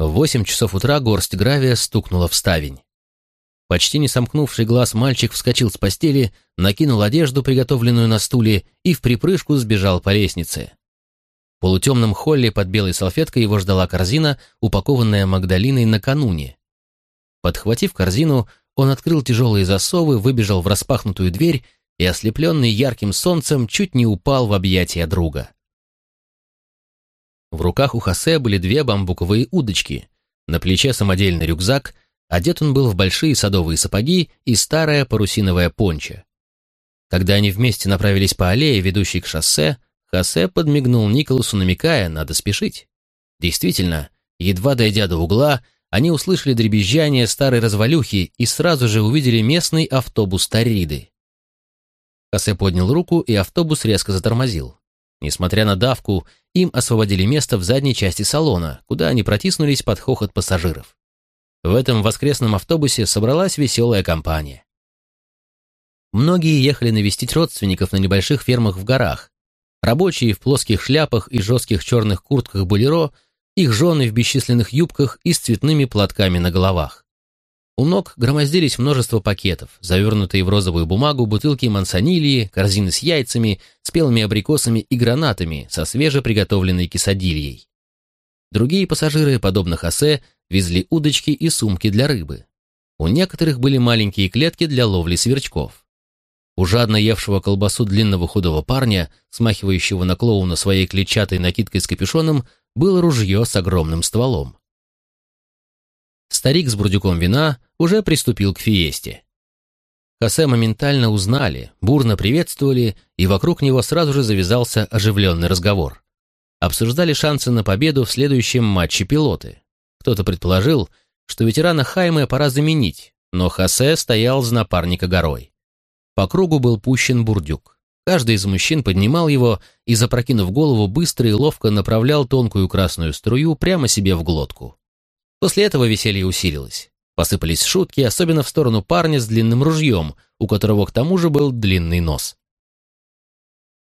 В восемь часов утра горсть гравия стукнула в ставень. Почти не сомкнувший глаз мальчик вскочил с постели, накинул одежду, приготовленную на стуле, и в припрыжку сбежал по лестнице. В полутемном холле под белой салфеткой его ждала корзина, упакованная Магдалиной накануне. Подхватив корзину, он открыл тяжелые засовы, выбежал в распахнутую дверь и, ослепленный ярким солнцем, чуть не упал в объятия друга. В руках у Хосе были две бамбуковые удочки, на плече самодельный рюкзак, одет он был в большие садовые сапоги и старая парусиновая понча. Когда они вместе направились по аллее, ведущей к шоссе, Хосе подмигнул Николасу, намекая, надо спешить. Действительно, едва дойдя до угла, они услышали дребезжание старой развалюхи и сразу же увидели местный автобус Тариды. Хосе поднял руку, и автобус резко затормозил. Несмотря на давку, им освободили место в задней части салона, куда они протиснулись под хохот пассажиров. В этом воскресном автобусе собралась веселая компания. Многие ехали навестить родственников на небольших фермах в горах. Рабочие в плоских шляпах и жестких черных куртках болеро, их жены в бесчисленных юбках и с цветными платками на головах. У ног громоздились множество пакетов, завернутые в розовую бумагу бутылки мансонилии, корзины с яйцами, спелыми абрикосами и гранатами со свежеприготовленной кисадильей. Другие пассажиры, подобно Хосе, везли удочки и сумки для рыбы. У некоторых были маленькие клетки для ловли сверчков. У жадно евшего колбасу длинного худого парня, смахивающего на клоуна своей клетчатой накидкой с капюшоном, было ружье с огромным стволом. Старик с бурдюком вина уже приступил к фиесте. Хосе моментально узнали, бурно приветствовали, и вокруг него сразу же завязался оживленный разговор. Обсуждали шансы на победу в следующем матче пилоты. Кто-то предположил, что ветерана Хайме пора заменить, но Хосе стоял за напарника горой. По кругу был пущен бурдюк. Каждый из мужчин поднимал его и, запрокинув голову, быстро и ловко направлял тонкую красную струю прямо себе в глотку. После этого веселье усилилось. Посыпались шутки, особенно в сторону парня с длинным ружьем, у которого к тому же был длинный нос.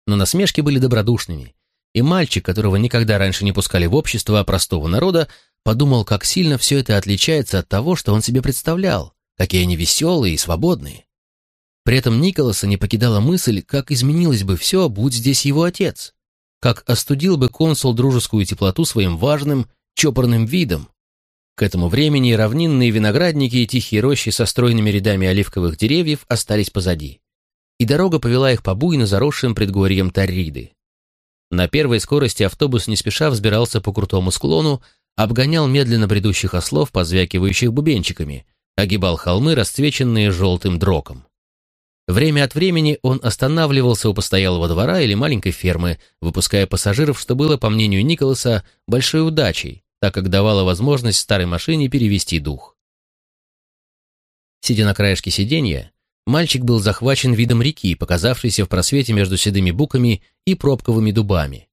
Но насмешки были добродушными, и мальчик, которого никогда раньше не пускали в общество простого народа, подумал, как сильно все это отличается от того, что он себе представлял, какие они веселые и свободные. При этом Николаса не покидала мысль, как изменилось бы все, будь здесь его отец, как остудил бы консул дружескую теплоту своим важным, чопорным видом, к этому времени равнинные виноградники и тихие рощи со стройными рядами оливковых деревьев остались позади, и дорога повела их по буйно заросшим предгорьям Тарриды. На первой скорости автобус не спеша взбирался по крутому склону, обгонял медленно бредущих ослов, позвякивающих бубенчиками, огибал холмы, расцвеченные желтым дроком. Время от времени он останавливался у постоялого двора или маленькой фермы, выпуская пассажиров, что было, по мнению Николаса, большой удачей, так как давала возможность старой машине перевести дух. Сидя на краешке сиденья, мальчик был захвачен видом реки, показавшейся в просвете между седыми буками и пробковыми дубами.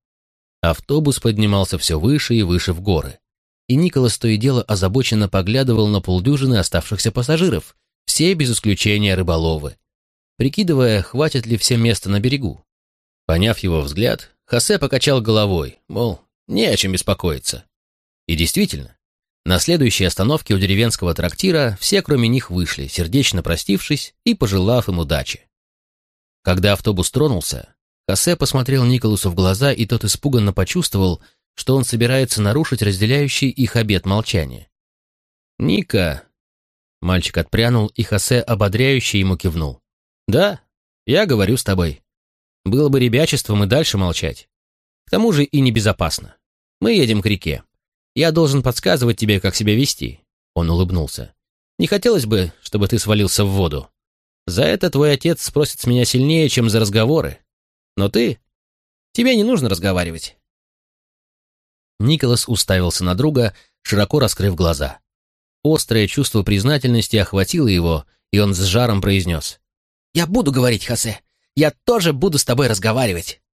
Автобус поднимался все выше и выше в горы, и Николас то и дело озабоченно поглядывал на полдюжины оставшихся пассажиров, все без исключения рыболовы, прикидывая, хватит ли всем места на берегу. Поняв его взгляд, Хосе покачал головой, мол, не о чем беспокоиться. И действительно, на следующей остановке у деревенского трактира все, кроме них, вышли, сердечно простившись и пожелав им удачи. Когда автобус тронулся, Хосе посмотрел Николасу в глаза, и тот испуганно почувствовал, что он собирается нарушить разделяющий их обет молчания. «Ника!» Мальчик отпрянул, и Хосе ободряюще ему кивнул. «Да, я говорю с тобой. Было бы ребячеством и дальше молчать. К тому же и небезопасно. Мы едем к реке. Я должен подсказывать тебе, как себя вести». Он улыбнулся. «Не хотелось бы, чтобы ты свалился в воду. За это твой отец спросит с меня сильнее, чем за разговоры. Но ты... Тебе не нужно разговаривать». Николас уставился на друга, широко раскрыв глаза. Острое чувство признательности охватило его, и он с жаром произнес. «Я буду говорить, Хосе. Я тоже буду с тобой разговаривать».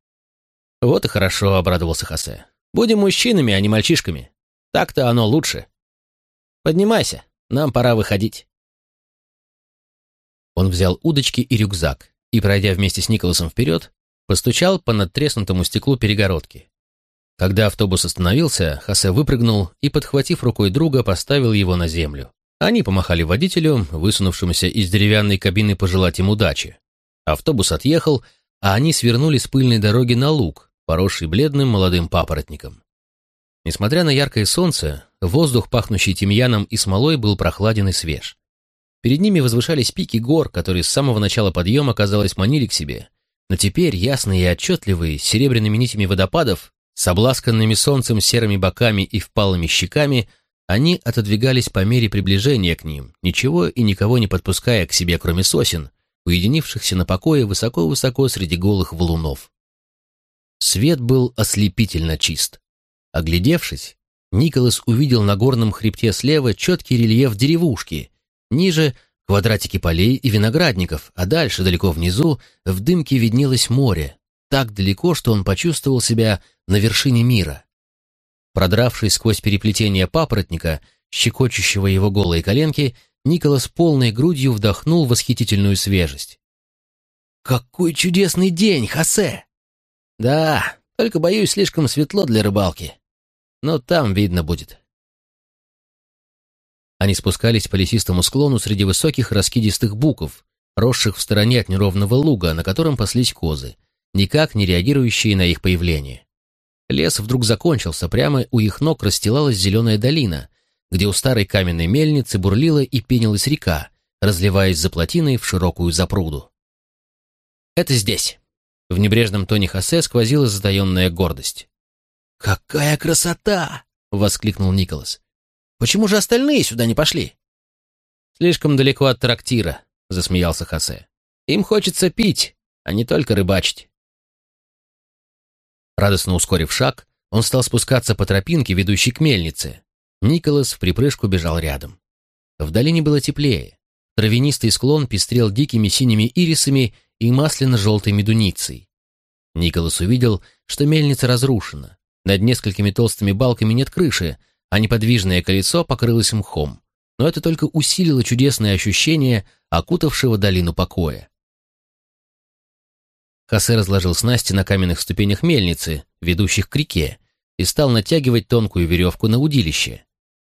«Вот и хорошо», — обрадовался Хосе. «Будем мужчинами, а не мальчишками. Так-то оно лучше. Поднимайся, нам пора выходить. Он взял удочки и рюкзак и, пройдя вместе с Николасом вперед, постучал по надтреснутому стеклу перегородки. Когда автобус остановился, Хосе выпрыгнул и, подхватив рукой друга, поставил его на землю. Они помахали водителю, высунувшемуся из деревянной кабины пожелать им удачи. Автобус отъехал, а они свернули с пыльной дороги на луг, поросший бледным молодым папоротником. Несмотря на яркое солнце, воздух, пахнущий тимьяном и смолой, был прохладен и свеж. Перед ними возвышались пики гор, которые с самого начала подъема, казалось, манили к себе. Но теперь, ясные и отчетливые, с серебряными нитями водопадов, с обласканными солнцем серыми боками и впалыми щеками, они отодвигались по мере приближения к ним, ничего и никого не подпуская к себе, кроме сосен, уединившихся на покое высоко-высоко среди голых валунов. Свет был ослепительно чист. Оглядевшись, Николас увидел на горном хребте слева четкий рельеф деревушки, ниже — квадратики полей и виноградников, а дальше, далеко внизу, в дымке виднелось море, так далеко, что он почувствовал себя на вершине мира. Продравшись сквозь переплетение папоротника, щекочущего его голые коленки, Николас полной грудью вдохнул восхитительную свежесть. «Какой чудесный день, Хосе!» «Да, только, боюсь, слишком светло для рыбалки. Но там видно будет». Они спускались по лесистому склону среди высоких раскидистых буков, росших в стороне от неровного луга, на котором паслись козы, никак не реагирующие на их появление. Лес вдруг закончился, прямо у их ног расстилалась зеленая долина, где у старой каменной мельницы бурлила и пенилась река, разливаясь за плотиной в широкую запруду. «Это здесь!» В небрежном тоне Хосе сквозила затаенная гордость. «Какая красота!» — воскликнул Николас. «Почему же остальные сюда не пошли?» «Слишком далеко от трактира», — засмеялся Хосе. «Им хочется пить, а не только рыбачить». Радостно ускорив шаг, он стал спускаться по тропинке, ведущей к мельнице, Николас в припрыжку бежал рядом. В долине было теплее. Травянистый склон пестрел дикими синими ирисами и масляно-желтой медуницей. Николас увидел, что мельница разрушена. Над несколькими толстыми балками нет крыши, а неподвижное колесо покрылось мхом. Но это только усилило чудесное ощущение, окутавшего долину покоя. Хосе разложил снасти на каменных ступенях мельницы, ведущих к реке, и стал натягивать тонкую веревку на удилище.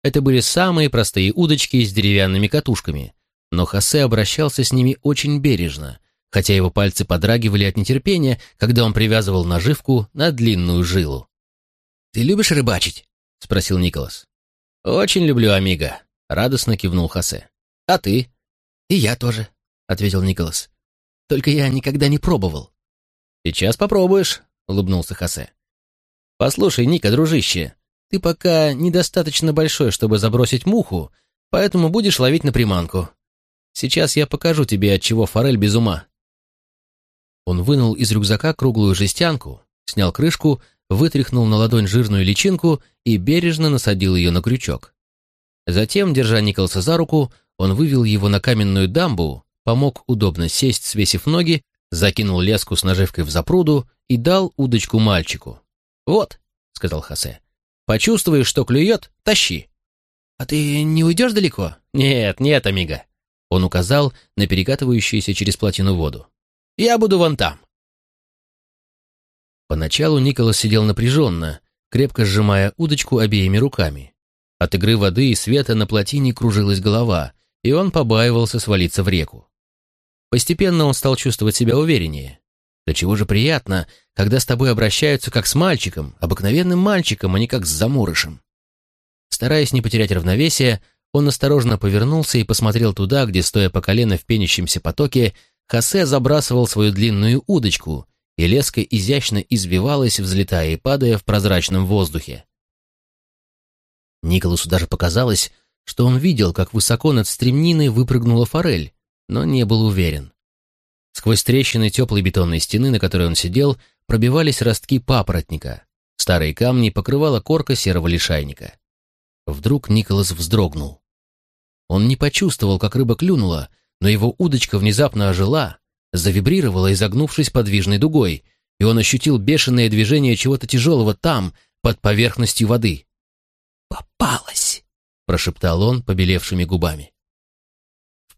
Это были самые простые удочки с деревянными катушками, но Хосе обращался с ними очень бережно, хотя его пальцы подрагивали от нетерпения, когда он привязывал наживку на длинную жилу. «Ты любишь рыбачить?» — спросил Николас. «Очень люблю, амиго», — радостно кивнул Хосе. «А ты?» «И я тоже», — ответил Николас. «Только я никогда не пробовал». «Сейчас попробуешь», — улыбнулся Хосе. «Послушай, Ника, дружище, ты пока недостаточно большой, чтобы забросить муху, поэтому будешь ловить на приманку. Сейчас я покажу тебе, от чего форель без ума». Он вынул из рюкзака круглую жестянку, снял крышку, вытряхнул на ладонь жирную личинку и бережно насадил ее на крючок. Затем, держа Николса за руку, он вывел его на каменную дамбу, помог удобно сесть, свесив ноги, закинул леску с наживкой в запруду и дал удочку мальчику. «Вот», — сказал Хосе, Почувствуешь, что клюет, тащи. А ты не уйдешь далеко? Нет, нет, амиго. Он указал на перекатывающуюся через плотину воду. Я буду вон там. Поначалу Николас сидел напряженно, крепко сжимая удочку обеими руками. От игры воды и света на плотине кружилась голова, и он побаивался свалиться в реку. Постепенно он стал чувствовать себя увереннее. Да чего же приятно, когда с тобой обращаются как с мальчиком, обыкновенным мальчиком, а не как с заморышем. Стараясь не потерять равновесие, он осторожно повернулся и посмотрел туда, где, стоя по колено в пенящемся потоке, Хосе забрасывал свою длинную удочку, и леска изящно извивалась, взлетая и падая в прозрачном воздухе. Николасу даже показалось, что он видел, как высоко над стремниной выпрыгнула форель, но не был уверен. Сквозь трещины теплой бетонной стены, на которой он сидел, пробивались ростки папоротника. Старые камни покрывала корка серого лишайника. Вдруг Николас вздрогнул. Он не почувствовал, как рыба клюнула, но его удочка внезапно ожила, завибрировала, изогнувшись подвижной дугой, и он ощутил бешеное движение чего-то тяжелого там, под поверхностью воды. «Попалась!» — прошептал он побелевшими губами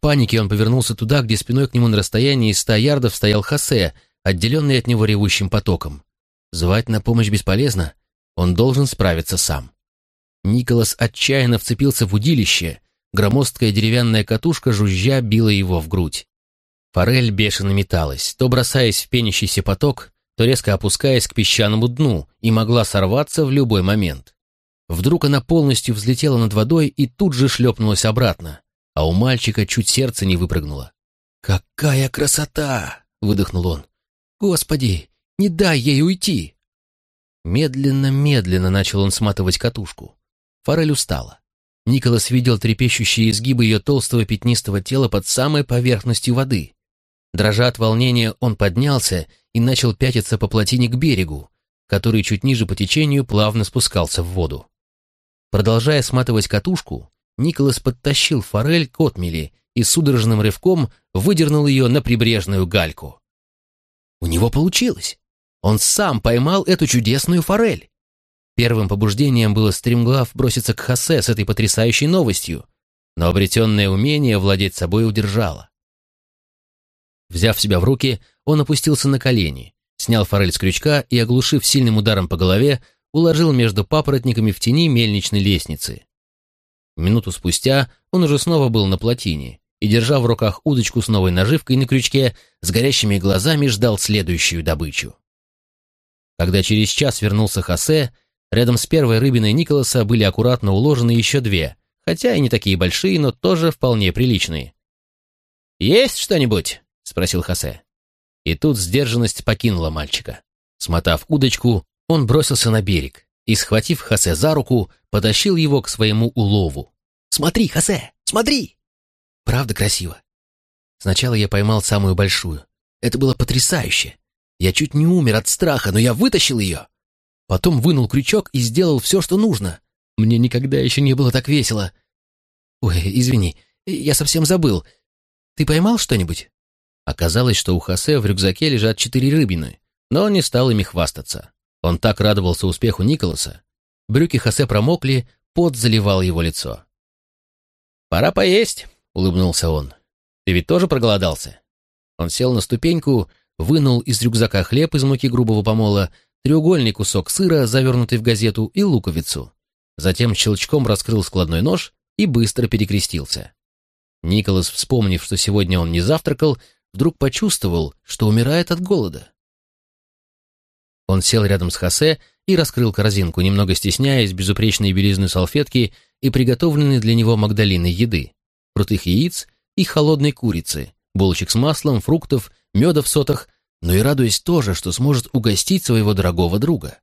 панике он повернулся туда, где спиной к нему на расстоянии ста ярдов стоял Хосе, отделенный от него ревущим потоком. Звать на помощь бесполезно. Он должен справиться сам. Николас отчаянно вцепился в удилище, громоздкая деревянная катушка жужжа била его в грудь. Форель бешено металась, то бросаясь в пенящийся поток, то резко опускаясь к песчаному дну и могла сорваться в любой момент. Вдруг она полностью взлетела над водой и тут же шлепнулась обратно, а у мальчика чуть сердце не выпрыгнуло. «Какая красота!» — выдохнул он. «Господи, не дай ей уйти!» Медленно-медленно начал он сматывать катушку. Форель устала. Николас видел трепещущие изгибы ее толстого пятнистого тела под самой поверхностью воды. Дрожа от волнения, он поднялся и начал пятиться по плотине к берегу, который чуть ниже по течению плавно спускался в воду. Продолжая сматывать катушку, Николас подтащил форель к отмели и судорожным рывком выдернул ее на прибрежную гальку. У него получилось. Он сам поймал эту чудесную форель. Первым побуждением было стремглав броситься к Хосе с этой потрясающей новостью, но обретенное умение владеть собой удержало. Взяв себя в руки, он опустился на колени, снял форель с крючка и, оглушив сильным ударом по голове, уложил между папоротниками в тени мельничной лестницы. Минуту спустя он уже снова был на плотине и, держа в руках удочку с новой наживкой на крючке, с горящими глазами ждал следующую добычу. Когда через час вернулся Хосе, рядом с первой рыбиной Николаса были аккуратно уложены еще две, хотя и не такие большие, но тоже вполне приличные. «Есть что-нибудь?» — спросил Хосе. И тут сдержанность покинула мальчика. Смотав удочку, он бросился на берег и, схватив Хосе за руку, потащил его к своему улову. «Смотри, Хосе, смотри!» «Правда красиво?» Сначала я поймал самую большую. Это было потрясающе. Я чуть не умер от страха, но я вытащил ее. Потом вынул крючок и сделал все, что нужно. Мне никогда еще не было так весело. Ой, извини, я совсем забыл. Ты поймал что-нибудь? Оказалось, что у Хосе в рюкзаке лежат четыре рыбины, но он не стал ими хвастаться. Он так радовался успеху Николаса. Брюки Хосе промокли, пот заливал его лицо. «Пора поесть», — улыбнулся он. «Ты ведь тоже проголодался?» Он сел на ступеньку, вынул из рюкзака хлеб из муки грубого помола, треугольный кусок сыра, завернутый в газету, и луковицу. Затем щелчком раскрыл складной нож и быстро перекрестился. Николас, вспомнив, что сегодня он не завтракал, вдруг почувствовал, что умирает от голода. Он сел рядом с Хосе и раскрыл корзинку, немного стесняясь безупречной белизны салфетки и приготовленной для него Магдалиной еды, крутых яиц и холодной курицы, булочек с маслом, фруктов, меда в сотах, но и радуясь тоже, что сможет угостить своего дорогого друга.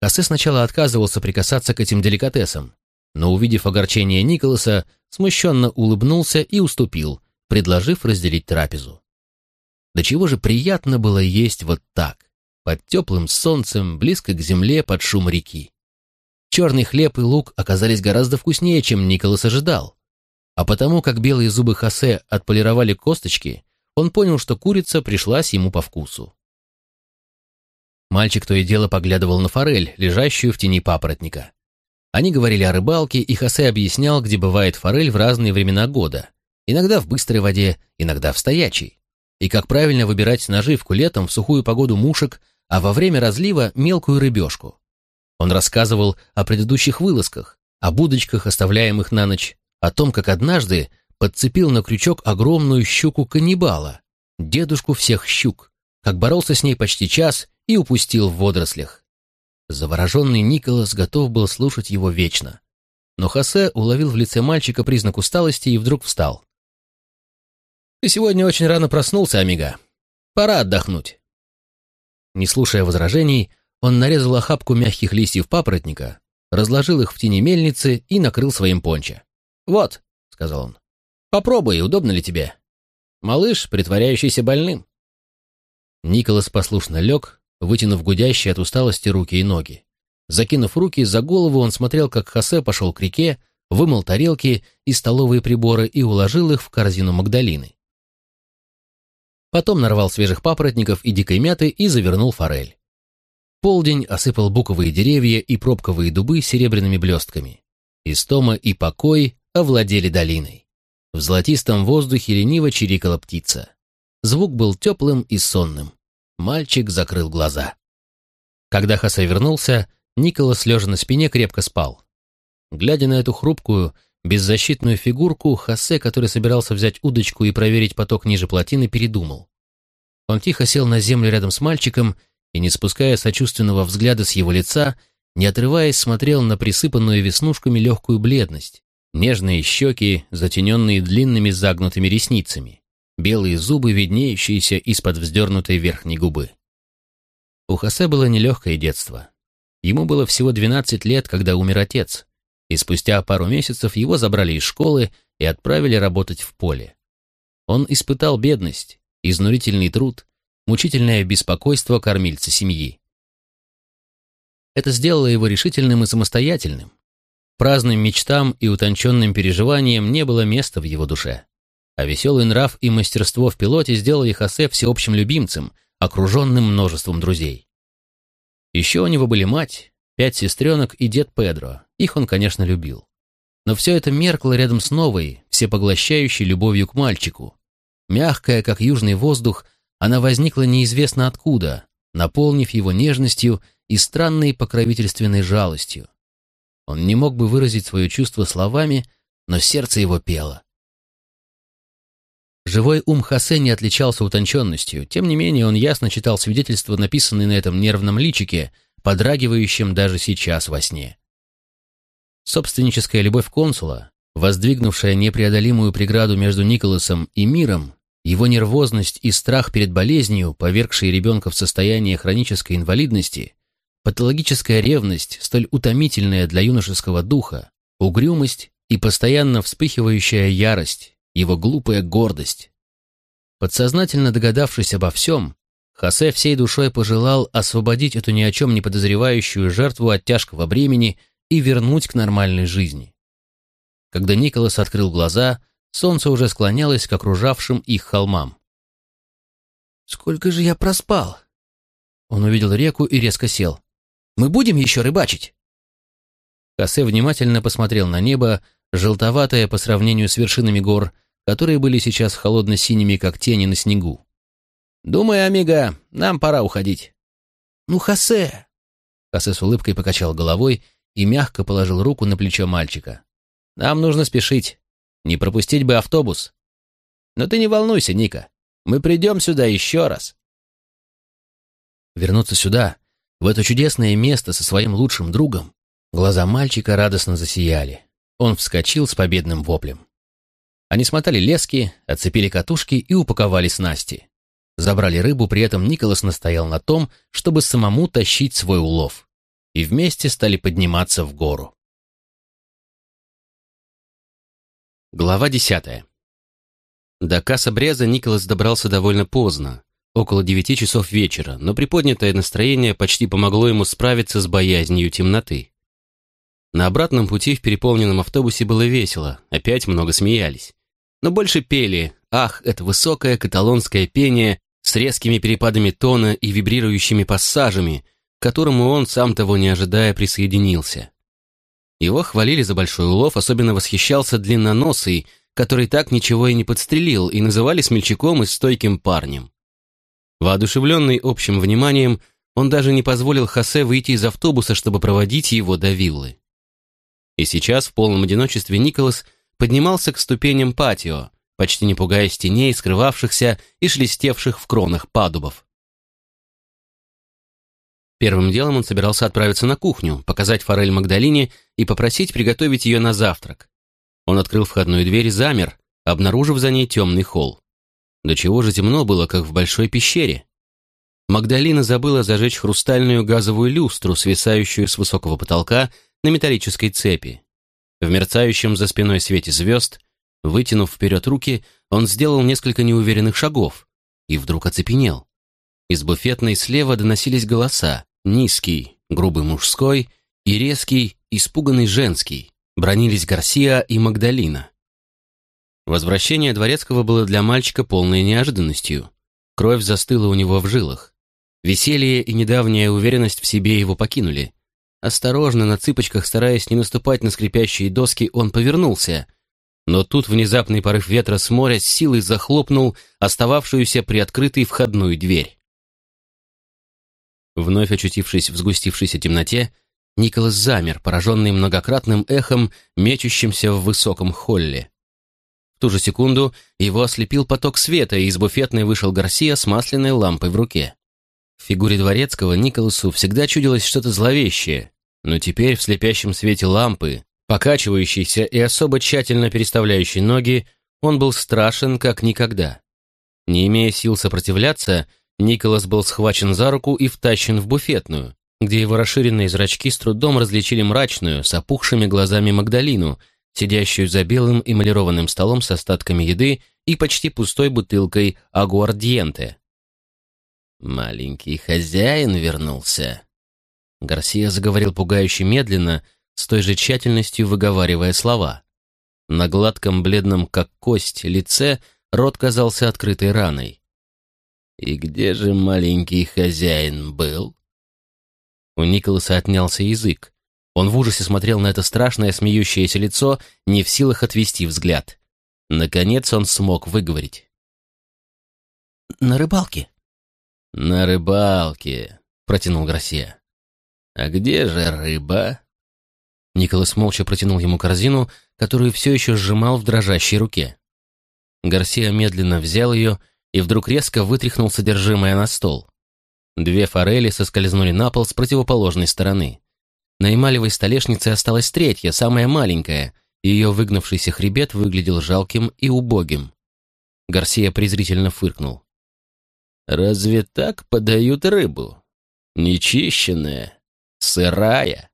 Хосе сначала отказывался прикасаться к этим деликатесам, но, увидев огорчение Николаса, смущенно улыбнулся и уступил, предложив разделить трапезу. До чего же приятно было есть вот так, под теплым солнцем, близко к земле, под шум реки. Черный хлеб и лук оказались гораздо вкуснее, чем Николас ожидал. А потому, как белые зубы Хосе отполировали косточки, он понял, что курица пришлась ему по вкусу. Мальчик то и дело поглядывал на форель, лежащую в тени папоротника. Они говорили о рыбалке, и Хосе объяснял, где бывает форель в разные времена года. Иногда в быстрой воде, иногда в стоячей. И как правильно выбирать наживку летом в сухую погоду мушек, а во время разлива мелкую рыбешку. Он рассказывал о предыдущих вылазках, о будочках, оставляемых на ночь, о том, как однажды подцепил на крючок огромную щуку-каннибала, дедушку всех щук, как боролся с ней почти час и упустил в водорослях. Завороженный Николас готов был слушать его вечно. Но Хосе уловил в лице мальчика признак усталости и вдруг встал. «Ты сегодня очень рано проснулся, Амиго. Пора отдохнуть». Не слушая возражений, он нарезал охапку мягких листьев папоротника, разложил их в тени мельницы и накрыл своим пончо. «Вот», — сказал он, — «попробуй, удобно ли тебе?» Малыш, притворяющийся больным. Николас послушно лег, вытянув гудящие от усталости руки и ноги. Закинув руки за голову, он смотрел, как Хосе пошел к реке, вымыл тарелки и столовые приборы и уложил их в корзину Магдалины. Потом нарвал свежих папоротников и дикой мяты и завернул форель. Полдень осыпал буковые деревья и пробковые дубы серебряными блестками. Истома и покой овладели долиной. В золотистом воздухе лениво чирикала птица. Звук был теплым и сонным. Мальчик закрыл глаза. Когда Хосе вернулся, Николас, лежа на спине, крепко спал. Глядя на эту хрупкую, беззащитную фигурку, Хосе, который собирался взять удочку и проверить поток ниже плотины, передумал. Он тихо сел на землю рядом с мальчиком и, не спуская сочувственного взгляда с его лица, не отрываясь, смотрел на присыпанную веснушками легкую бледность, нежные щеки, затененные длинными загнутыми ресницами, белые зубы, виднеющиеся из-под вздернутой верхней губы. У Хосе было нелегкое детство. Ему было всего 12 лет, когда умер отец, и спустя пару месяцев его забрали из школы и отправили работать в поле. Он испытал бедность, изнурительный труд, мучительное беспокойство кормильца семьи. Это сделало его решительным и самостоятельным, Праздным мечтам и утонченным переживаниям не было места в его душе. А веселый нрав и мастерство в пилоте сделали Хосе всеобщим любимцем, окруженным множеством друзей. Еще у него были мать, пять сестренок и дед Педро. Их он, конечно, любил. Но все это меркло рядом с новой, всепоглощающей любовью к мальчику. Мягкая, как южный воздух, она возникла неизвестно откуда, наполнив его нежностью и странной покровительственной жалостью. Он не мог бы выразить свое чувство словами, но сердце его пело. Живой ум Хосе не отличался утонченностью, тем не менее он ясно читал свидетельства, написанные на этом нервном личике, подрагивающем даже сейчас во сне. Собственническая любовь консула, воздвигнувшая непреодолимую преграду между Николасом и миром, его нервозность и страх перед болезнью, повергшие ребенка в состояние хронической инвалидности, Патологическая ревность, столь утомительная для юношеского духа, угрюмость и постоянно вспыхивающая ярость, его глупая гордость. Подсознательно догадавшись обо всем, Хосе всей душой пожелал освободить эту ни о чем не подозревающую жертву от тяжкого бремени и вернуть к нормальной жизни. Когда Николас открыл глаза, солнце уже склонялось к окружавшим их холмам. «Сколько же я проспал?» Он увидел реку и резко сел. Мы будем еще рыбачить?» Хосе внимательно посмотрел на небо, желтоватое по сравнению с вершинами гор, которые были сейчас холодно-синими, как тени на снегу. «Думаю, Амиго, нам пора уходить». «Ну, Хосе!» Хосе с улыбкой покачал головой и мягко положил руку на плечо мальчика. «Нам нужно спешить. Не пропустить бы автобус. Но ты не волнуйся, Ника. Мы придем сюда еще раз». Вернуться сюда в это чудесное место со своим лучшим другом, глаза мальчика радостно засияли. Он вскочил с победным воплем. Они смотали лески, отцепили катушки и упаковали снасти. Забрали рыбу, при этом Николас настоял на том, чтобы самому тащить свой улов. И вместе стали подниматься в гору. Глава десятая. До Каса-Бреза Николас добрался довольно поздно, около девяти часов вечера, но приподнятое настроение почти помогло ему справиться с боязнью темноты. На обратном пути в переполненном автобусе было весело, опять много смеялись. Но больше пели «Ах, это высокое каталонское пение с резкими перепадами тона и вибрирующими пассажами», к которому он, сам того не ожидая, присоединился. Его хвалили за большой улов, особенно восхищался длинноносый, который так ничего и не подстрелил, и называли смельчаком и стойким парнем. Воодушевленный общим вниманием, он даже не позволил Хосе выйти из автобуса, чтобы проводить его до виллы. И сейчас в полном одиночестве Николас поднимался к ступеням патио, почти не пугаясь теней, скрывавшихся и шелестевших в кронах падубов. Первым делом он собирался отправиться на кухню, показать форель Магдалине и попросить приготовить ее на завтрак. Он открыл входную дверь и замер, обнаружив за ней темный холл. До чего же темно было, как в большой пещере. Магдалина забыла зажечь хрустальную газовую люстру, свисающую с высокого потолка на металлической цепи. В мерцающем за спиной свете звезд, вытянув вперед руки, он сделал несколько неуверенных шагов и вдруг оцепенел. Из буфетной слева доносились голоса, низкий, грубый мужской и резкий, испуганный женский. Бронились Гарсия и Магдалина. Возвращение Дворецкого было для мальчика полной неожиданностью. Кровь застыла у него в жилах. Веселье и недавняя уверенность в себе его покинули. Осторожно, на цыпочках, стараясь не наступать на скрипящие доски, он повернулся. Но тут внезапный порыв ветра с моря с силой захлопнул остававшуюся приоткрытой входную дверь. Вновь очутившись в сгустившейся темноте, Николас замер, пораженный многократным эхом, мечущимся в высоком холле. В ту же секунду его ослепил поток света, и из буфетной вышел Гарсия с масляной лампой в руке. В фигуре дворецкого Николасу всегда чудилось что-то зловещее, но теперь в слепящем свете лампы, покачивающейся и особо тщательно переставляющей ноги, он был страшен как никогда. Не имея сил сопротивляться, Николас был схвачен за руку и втащен в буфетную, где его расширенные зрачки с трудом различили мрачную, с опухшими глазами Магдалину, сидящую за белым эмалированным столом с остатками еды и почти пустой бутылкой агуардиенте. «Маленький хозяин вернулся», — Гарсия заговорил пугающе медленно, с той же тщательностью выговаривая слова. На гладком, бледном, как кость, лице рот казался открытой раной. «И где же маленький хозяин был?» У Николаса отнялся язык. Он в ужасе смотрел на это страшное смеющееся лицо, не в силах отвести взгляд. Наконец он смог выговорить. «На рыбалке». «На рыбалке», — протянул Гарсия. «А где же рыба?» Николас молча протянул ему корзину, которую все еще сжимал в дрожащей руке. Гарсия медленно взял ее и вдруг резко вытряхнул содержимое на стол. Две форели соскользнули на пол с противоположной стороны. На эмалевой столешнице осталась третья, самая маленькая, и ее выгнувшийся хребет выглядел жалким и убогим. Гарсия презрительно фыркнул. «Разве так подают рыбу? Нечищенная, сырая?»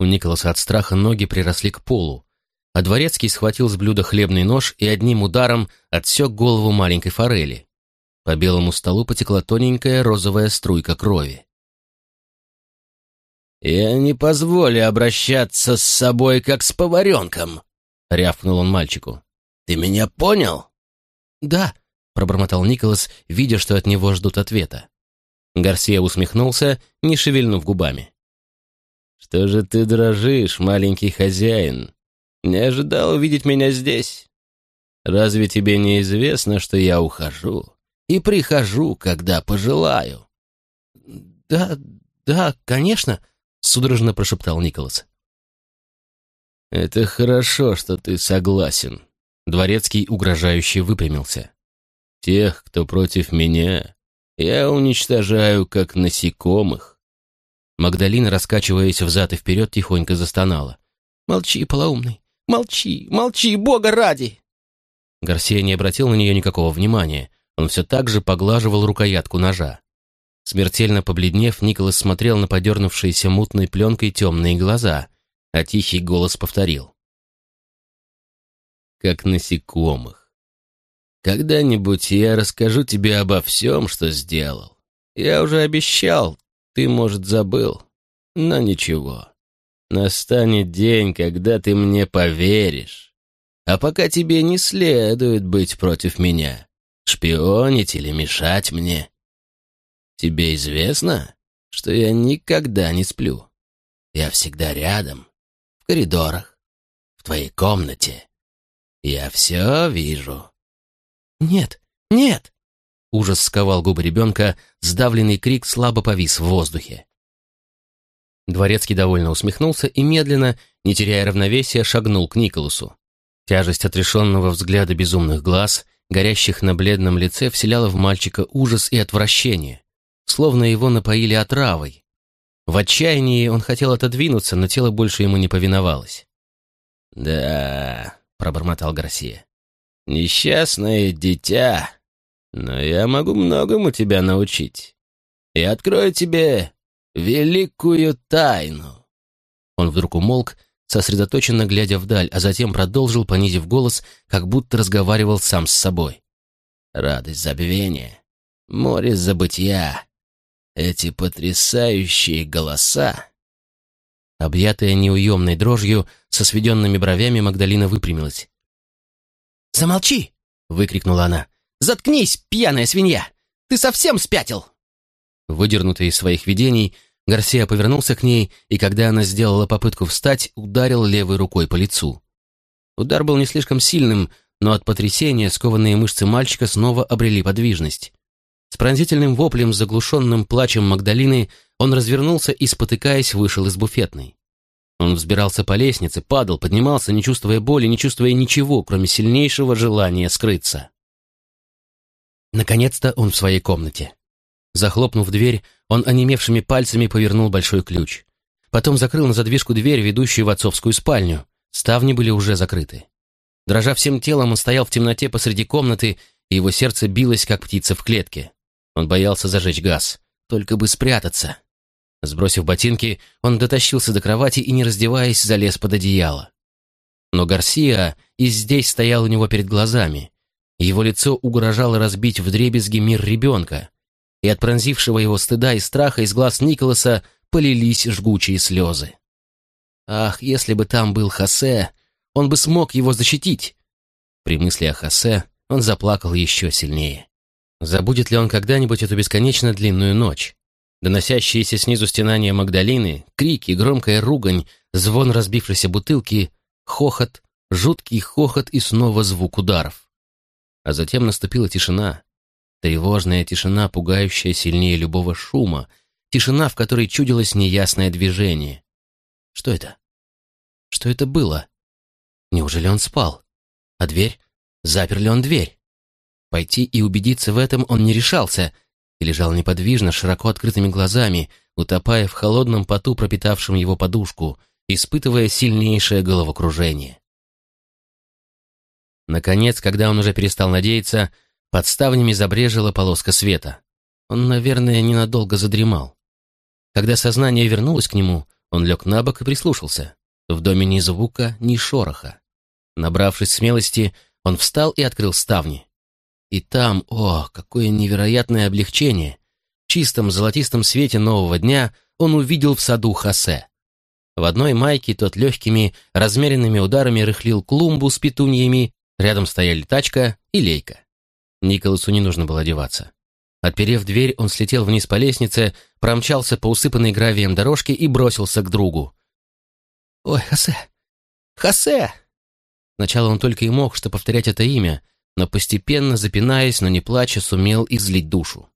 У Николаса от страха ноги приросли к полу, а дворецкий схватил с блюда хлебный нож и одним ударом отсек голову маленькой форели. По белому столу потекла тоненькая розовая струйка крови. «Я не позволю обращаться с собой, как с поваренком», — рявкнул он мальчику. «Ты меня понял?» «Да», — пробормотал Николас, видя, что от него ждут ответа. Гарсия усмехнулся, не шевельнув губами. «Что же ты дрожишь, маленький хозяин? Не ожидал увидеть меня здесь? Разве тебе не известно, что я ухожу?» и прихожу, когда пожелаю». «Да, да, конечно», — судорожно прошептал Николас. «Это хорошо, что ты согласен», — Дворецкий угрожающе выпрямился. «Тех, кто против меня, я уничтожаю, как насекомых». Магдалина, раскачиваясь взад и вперед, тихонько застонала. «Молчи, полоумный, молчи, молчи, Бога ради!» Гарсия не обратил на нее никакого внимания, он все так же поглаживал рукоятку ножа. Смертельно побледнев, Николас смотрел на подернувшиеся мутной пленкой темные глаза, а тихий голос повторил. «Как насекомых. Когда-нибудь я расскажу тебе обо всем, что сделал. Я уже обещал, ты, может, забыл, но ничего. Настанет день, когда ты мне поверишь. А пока тебе не следует быть против меня шпионить или мешать мне. Тебе известно, что я никогда не сплю. Я всегда рядом, в коридорах, в твоей комнате. Я все вижу. Нет, нет! Ужас сковал губы ребенка, сдавленный крик слабо повис в воздухе. Дворецкий довольно усмехнулся и медленно, не теряя равновесия, шагнул к Николасу. Тяжесть отрешенного взгляда безумных глаз — горящих на бледном лице, вселяло в мальчика ужас и отвращение, словно его напоили отравой. В отчаянии он хотел отодвинуться, но тело больше ему не повиновалось. «Да», — пробормотал Гарсия, — «несчастное дитя, но я могу многому тебя научить. И открою тебе великую тайну». Он вдруг умолк, сосредоточенно глядя вдаль, а затем продолжил, понизив голос, как будто разговаривал сам с собой. «Радость забвения, море забытия, эти потрясающие голоса!» Объятая неуемной дрожью, со сведенными бровями Магдалина выпрямилась. «Замолчи!» — выкрикнула она. «Заткнись, пьяная свинья! Ты совсем спятил!» Выдернутый из своих видений, Гарсия повернулся к ней, и когда она сделала попытку встать, ударил левой рукой по лицу. Удар был не слишком сильным, но от потрясения скованные мышцы мальчика снова обрели подвижность. С пронзительным воплем, заглушенным плачем Магдалины, он развернулся и, спотыкаясь, вышел из буфетной. Он взбирался по лестнице, падал, поднимался, не чувствуя боли, не чувствуя ничего, кроме сильнейшего желания скрыться. Наконец-то он в своей комнате. Захлопнув дверь, он онемевшими пальцами повернул большой ключ. Потом закрыл на задвижку дверь, ведущую в отцовскую спальню. Ставни были уже закрыты. Дрожа всем телом, он стоял в темноте посреди комнаты, и его сердце билось, как птица в клетке. Он боялся зажечь газ. Только бы спрятаться. Сбросив ботинки, он дотащился до кровати и, не раздеваясь, залез под одеяло. Но Гарсия и здесь стоял у него перед глазами. Его лицо угрожало разбить вдребезги мир ребенка, и от пронзившего его стыда и страха из глаз Николаса полились жгучие слезы. Ах, если бы там был Хосе, он бы смог его защитить. При мысли о Хосе он заплакал еще сильнее. Забудет ли он когда-нибудь эту бесконечно длинную ночь? Доносящиеся снизу стенания Магдалины, крики, громкая ругань, звон разбившейся бутылки, хохот, жуткий хохот и снова звук ударов. А затем наступила тишина. Тревожная тишина, пугающая сильнее любого шума, тишина, в которой чудилось неясное движение. Что это? Что это было? Неужели он спал? А дверь? Запер ли он дверь? Пойти и убедиться в этом он не решался — и лежал неподвижно, широко открытыми глазами, утопая в холодном поту, пропитавшем его подушку, испытывая сильнейшее головокружение. Наконец, когда он уже перестал надеяться, под ставнями забрежила полоска света. Он, наверное, ненадолго задремал. Когда сознание вернулось к нему, он лег на бок и прислушался. В доме ни звука, ни шороха. Набравшись смелости, он встал и открыл ставни. И там, о, какое невероятное облегчение! В чистом золотистом свете нового дня он увидел в саду Хосе. В одной майке тот легкими, размеренными ударами рыхлил клумбу с петуньями, рядом стояли тачка и лейка. Николасу не нужно было одеваться. Отперев дверь, он слетел вниз по лестнице, промчался по усыпанной гравием дорожке и бросился к другу. «Ой, Хосе! Хосе!» Сначала он только и мог что повторять это имя, но постепенно, запинаясь, но не плача, сумел излить душу.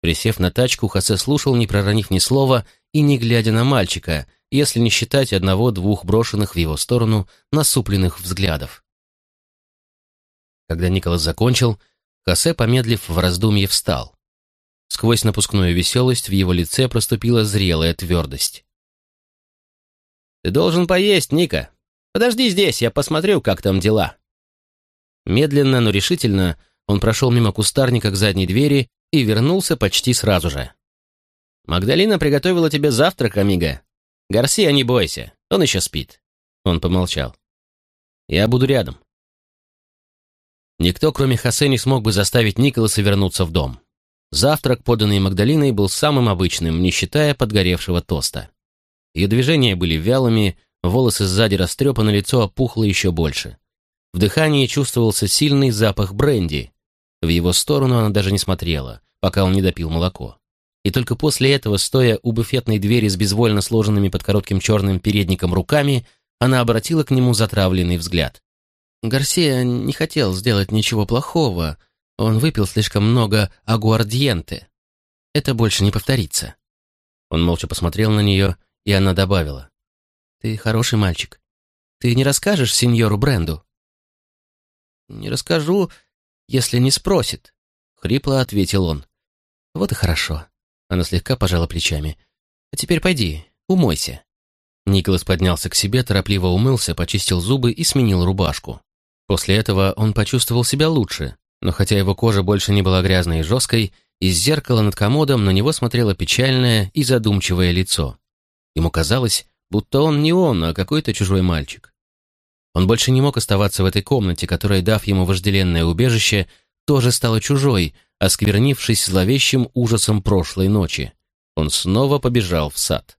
Присев на тачку, Хосе слушал, не проронив ни слова и не глядя на мальчика, если не считать одного-двух брошенных в его сторону насупленных взглядов. Когда Николас закончил, Хосе, помедлив в раздумье, встал. Сквозь напускную веселость в его лице проступила зрелая твердость. «Ты должен поесть, Ника. Подожди здесь, я посмотрю, как там дела». Медленно, но решительно он прошел мимо кустарника к задней двери и вернулся почти сразу же. «Магдалина приготовила тебе завтрак, Амиго. Гарсия, не бойся, он еще спит». Он помолчал. «Я буду рядом». Никто, кроме Хосе, не смог бы заставить Николаса вернуться в дом. Завтрак, поданный Магдалиной, был самым обычным, не считая подгоревшего тоста. Ее движения были вялыми, волосы сзади растрепаны, лицо опухло еще больше. В дыхании чувствовался сильный запах бренди. В его сторону она даже не смотрела, пока он не допил молоко. И только после этого, стоя у буфетной двери с безвольно сложенными под коротким черным передником руками, она обратила к нему затравленный взгляд. Гарсия не хотел сделать ничего плохого. Он выпил слишком много агуардиенте. Это больше не повторится. Он молча посмотрел на нее, и она добавила. «Ты хороший мальчик. Ты не расскажешь сеньору Бренду?» «Не расскажу, если не спросит», — хрипло ответил он. «Вот и хорошо». Она слегка пожала плечами. «А теперь пойди, умойся». Николас поднялся к себе, торопливо умылся, почистил зубы и сменил рубашку. После этого он почувствовал себя лучше, но хотя его кожа больше не была грязной и жесткой, из зеркала над комодом на него смотрело печальное и задумчивое лицо. Ему казалось, будто он не он, а какой-то чужой мальчик. Он больше не мог оставаться в этой комнате, которая, дав ему вожделенное убежище, тоже стала чужой, осквернившись зловещим ужасом прошлой ночи. Он снова побежал в сад.